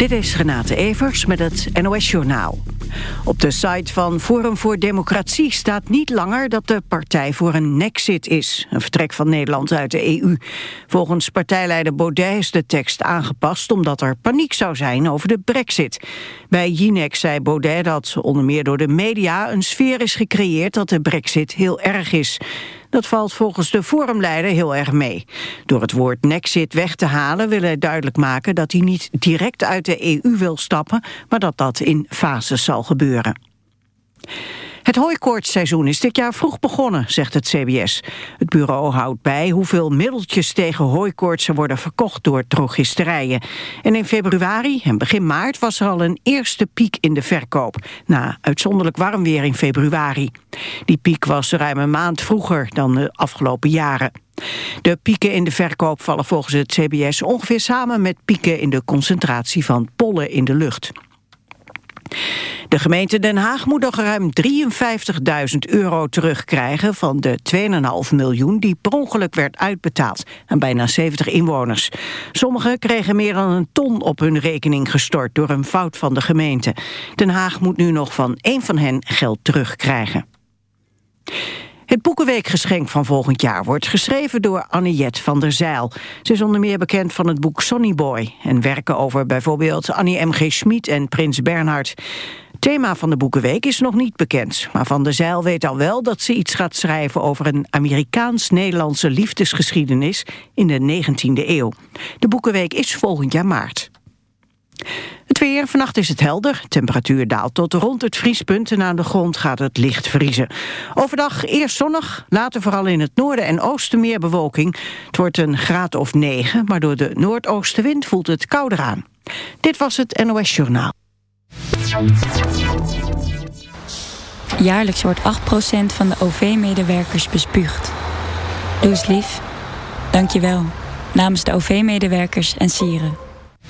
Dit is Renate Evers met het NOS Journaal. Op de site van Forum voor Democratie staat niet langer dat de partij voor een nexit is. Een vertrek van Nederland uit de EU. Volgens partijleider Baudet is de tekst aangepast omdat er paniek zou zijn over de brexit. Bij Jinek zei Baudet dat onder meer door de media een sfeer is gecreëerd dat de brexit heel erg is. Dat valt volgens de forumleider heel erg mee. Door het woord nexit weg te halen wil hij duidelijk maken dat hij niet direct uit de EU wil stappen, maar dat dat in fases zal gebeuren. Het hooikoortsseizoen is dit jaar vroeg begonnen, zegt het CBS. Het bureau houdt bij hoeveel middeltjes tegen hooikoortsen worden verkocht door drogisterijen. En in februari en begin maart was er al een eerste piek in de verkoop, na uitzonderlijk warm weer in februari. Die piek was ruim een maand vroeger dan de afgelopen jaren. De pieken in de verkoop vallen volgens het CBS ongeveer samen met pieken in de concentratie van pollen in de lucht. De gemeente Den Haag moet nog ruim 53.000 euro terugkrijgen van de 2,5 miljoen die per ongeluk werd uitbetaald aan bijna 70 inwoners. Sommigen kregen meer dan een ton op hun rekening gestort door een fout van de gemeente. Den Haag moet nu nog van één van hen geld terugkrijgen. Het Boekenweekgeschenk van volgend jaar wordt geschreven door Anniet van der Zeil. Ze is onder meer bekend van het boek Sonny Boy... en werken over bijvoorbeeld Annie M.G. Schmid en Prins Bernhard. Thema van de Boekenweek is nog niet bekend. Maar Van der Zeil weet al wel dat ze iets gaat schrijven... over een Amerikaans-Nederlandse liefdesgeschiedenis in de 19e eeuw. De Boekenweek is volgend jaar maart. Het weer, vannacht is het helder. Temperatuur daalt tot rond het vriespunt en aan de grond gaat het licht vriezen. Overdag eerst zonnig, later vooral in het noorden en oosten meer bewolking. Het wordt een graad of 9, maar door de noordoostenwind voelt het kouder aan. Dit was het NOS Journaal. Jaarlijks wordt 8% van de OV-medewerkers bespuugd. Doe eens lief. Dank je wel. Namens de OV-medewerkers en sieren.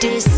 This.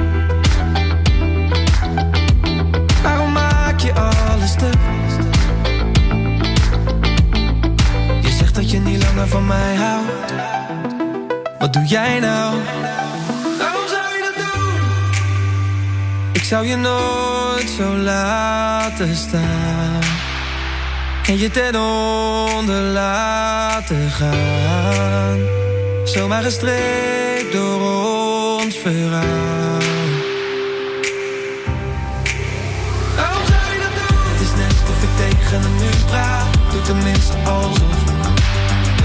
Je niet langer van mij houdt. Wat doe jij nou? Waarom zou je dat doen? Ik zou je nooit zo laten staan. En je ten onder laten gaan. Zomaar gestreept door ons verhaal. Waarom zou je dat doen? Het is net of ik tegen een muur praat. Doe tenminste alsof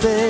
stay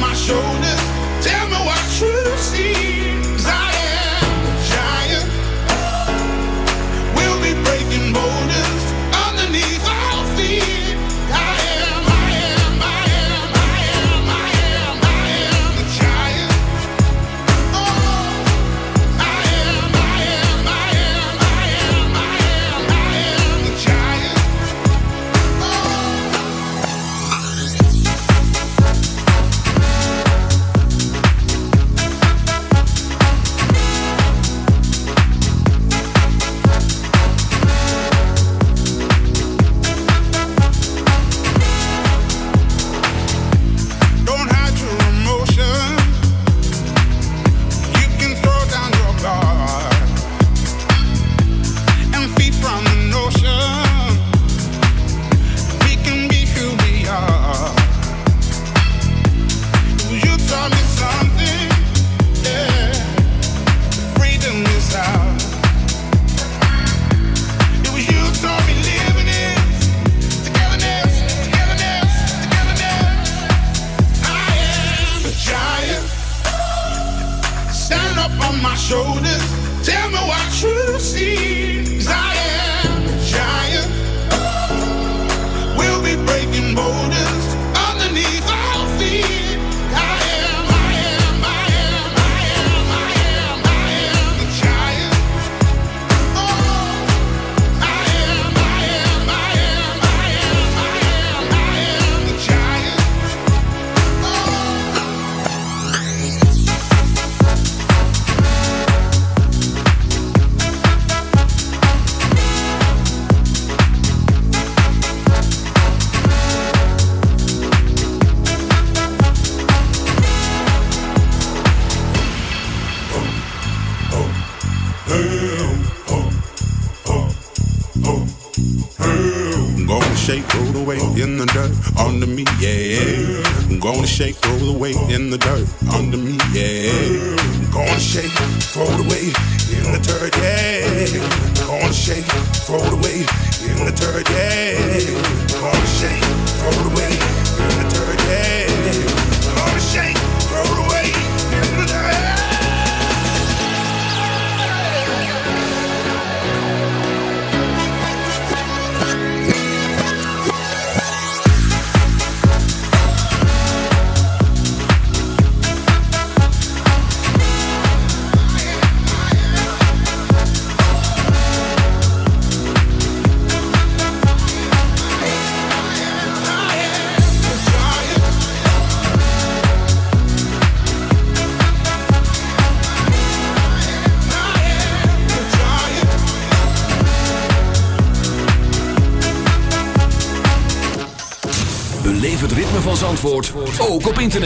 my shoulders.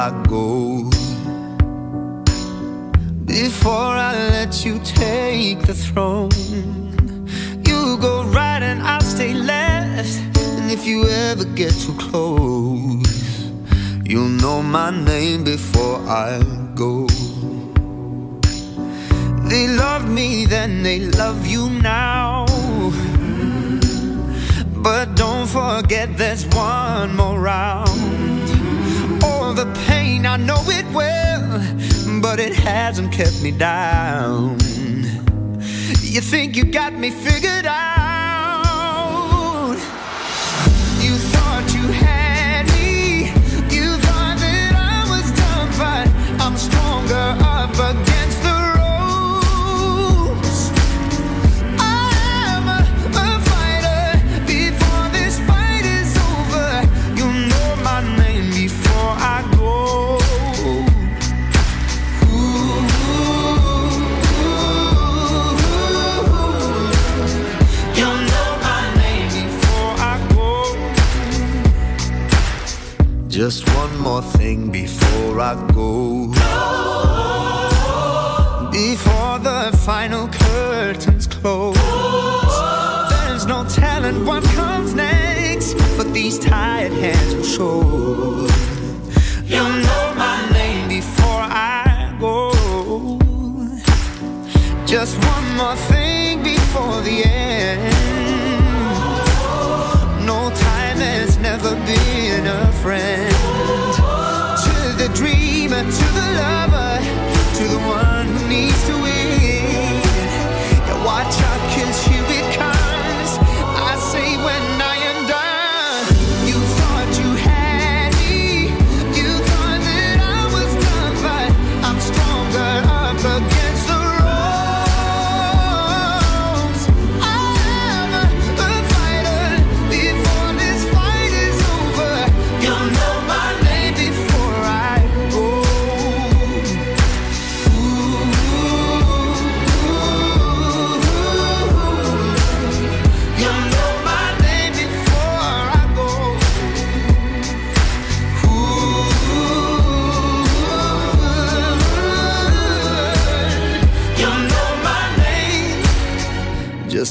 lagoa. down. You think you got me fixed?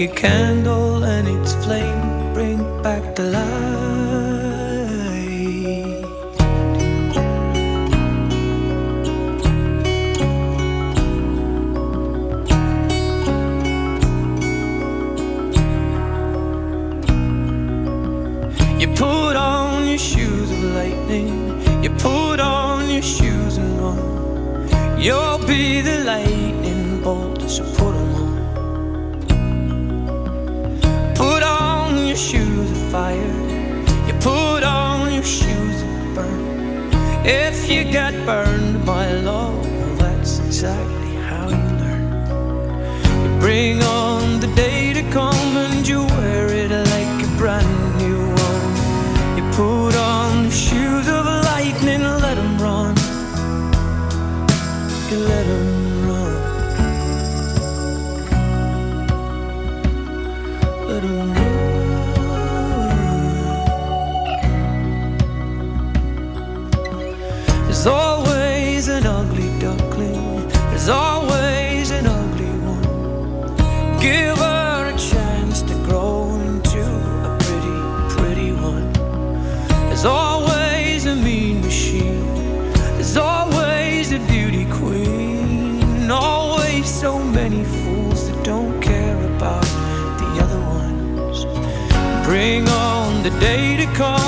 A candle day to come.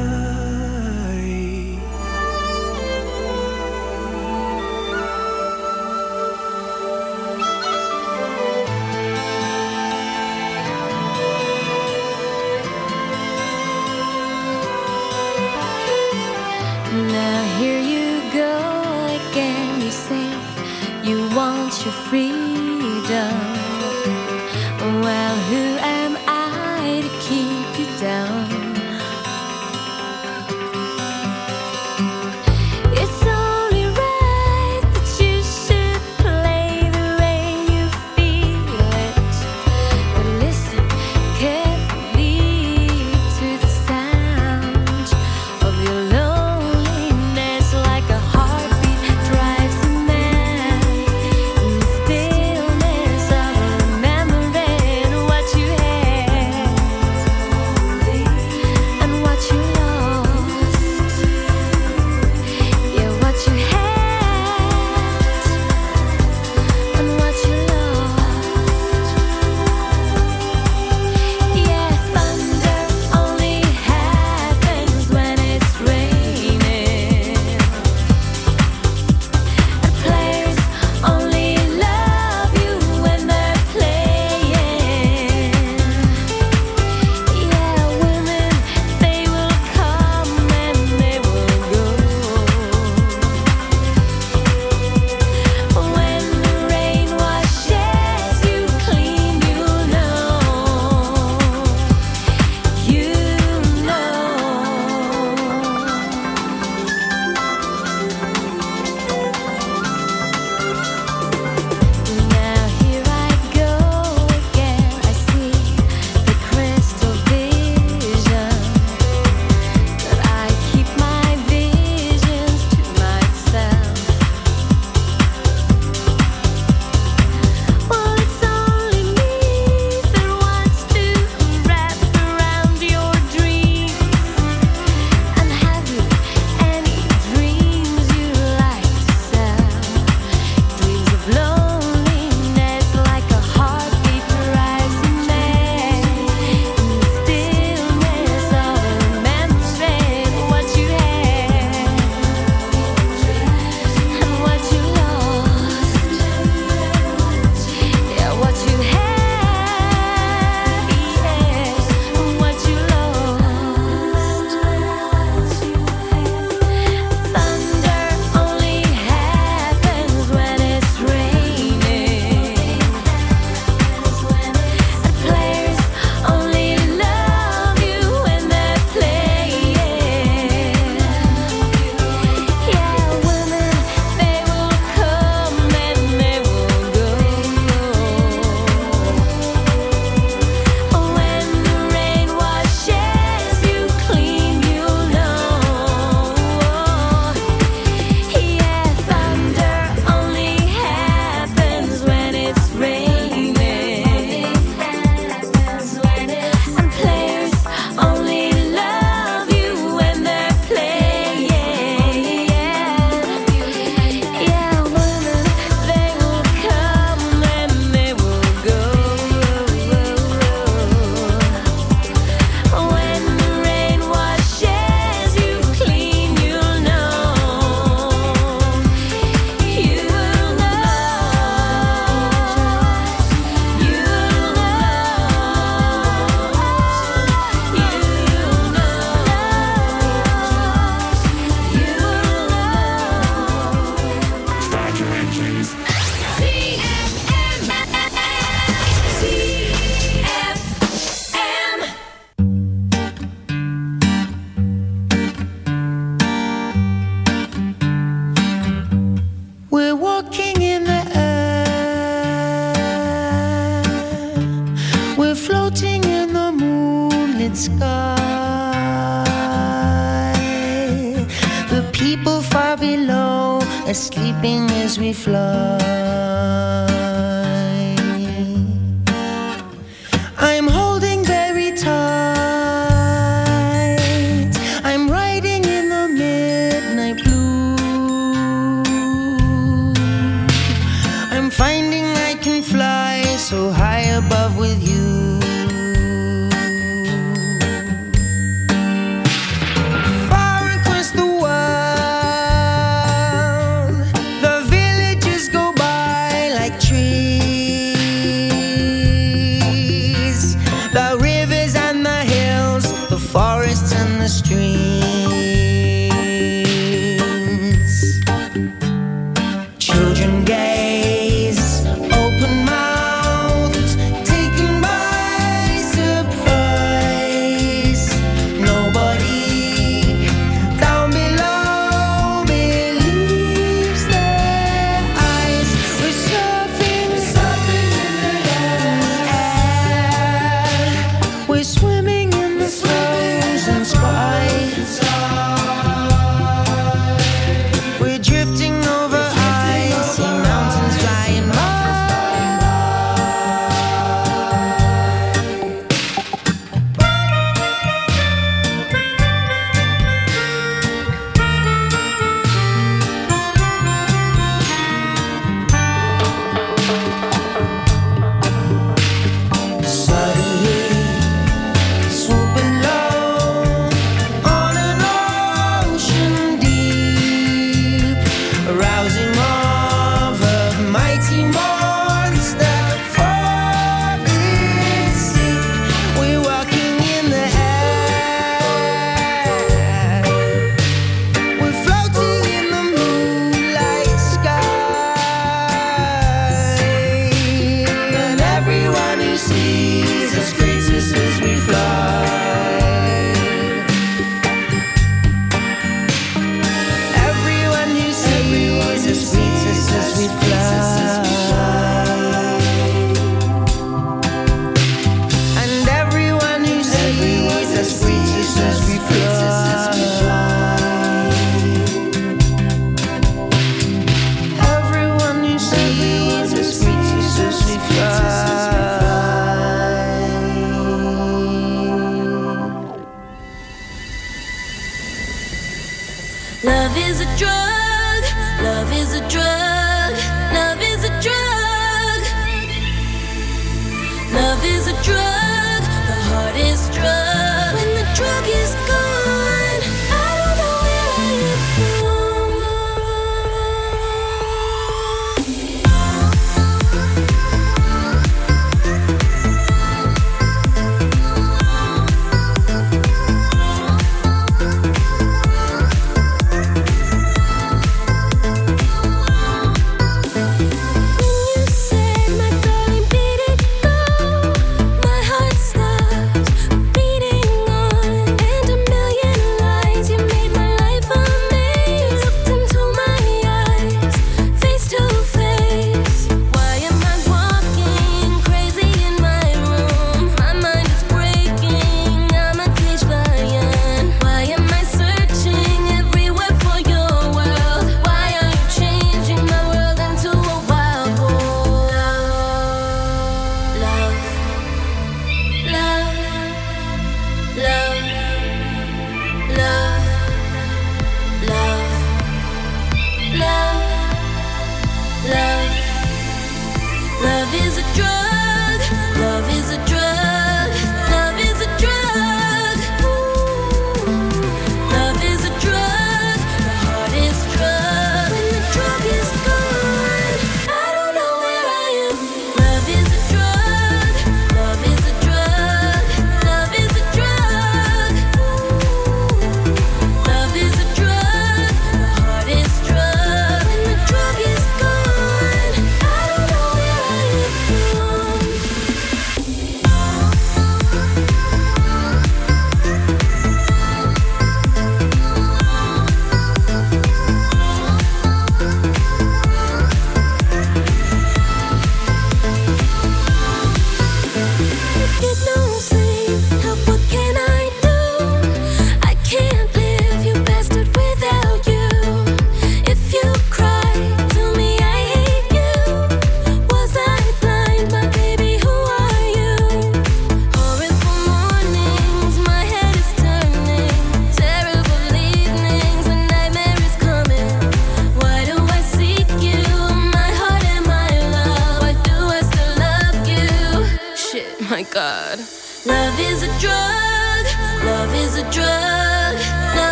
Love is a drug, love is a drug.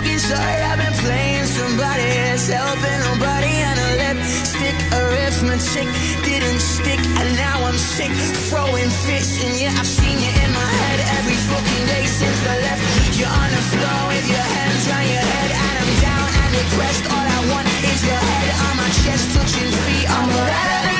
broken side, I've been playing somebody else, helping nobody, and a lipstick, a riff, my chick didn't stick, and now I'm sick, throwing fits, and yeah, I've seen you in my head every fucking day since I left. You're on the floor with your hands on your head, and I'm down and depressed. All I want is your head on my chest, touching feet on the.